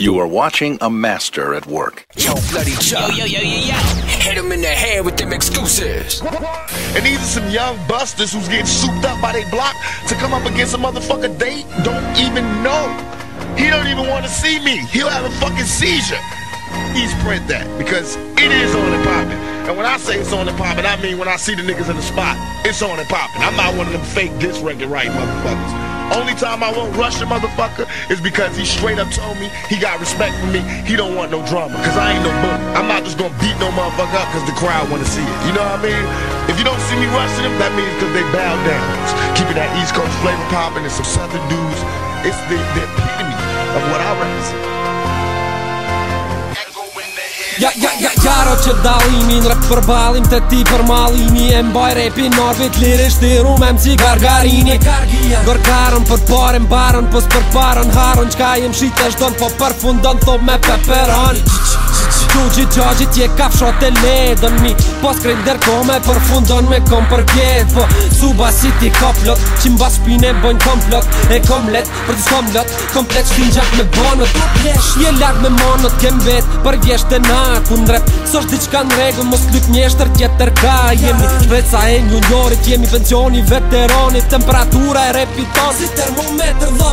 You are watching a master at work. Yo, BloodyChuck. Yo, yo, yo, yo, yo. Hit him in the head with them excuses. And these are some young busters who's getting souped up by their block to come up against a motherfucker they don't even know. He don't even want to see me. He'll have a fucking seizure. He's print that because it is on and popping. And when I say it's on and popping, I mean when I see the niggas in the spot, it's on and popping. I'm not one of them fake disc record right motherfuckers. Only time I won't rush a motherfucker is because he straight up told me he got respect for me. He don't want no drama. Cause I ain't no book. I'm not just gonna beat no motherfucker up cause the crowd wanna see it. You know what I mean? If you don't see me rushing them, that means cause they bow down. Keeping that East Coast flavor popping and some Southern dudes. It's the, the epitome of what I represent. Ja, ja, ja, jaro që dalimin Rap për balim të ti për malini E mbaj repin orbit lirisht i rumem si gargarini. Gërgarën për parën barën Pës për parën harën Qka jem shite shdon po përfundon Thop me peperon. Gjugji gjagji tje kafshot e ledën mi Po s'krejt dërkome për fundon me kom për gjet Po suba si ti koplot Që mba shpine bojnë komplot E komlet për të s'komlot Komplet shtin gjak me bonot Je lag me monot kem vet Për vjesht e na ku ndrep Sos diqka në regu mos lyp njeshtër tjetër ka. Jemi shpeca e juniorit Jemi pensioni veteronit Temperatura e repiton Si termometr dhe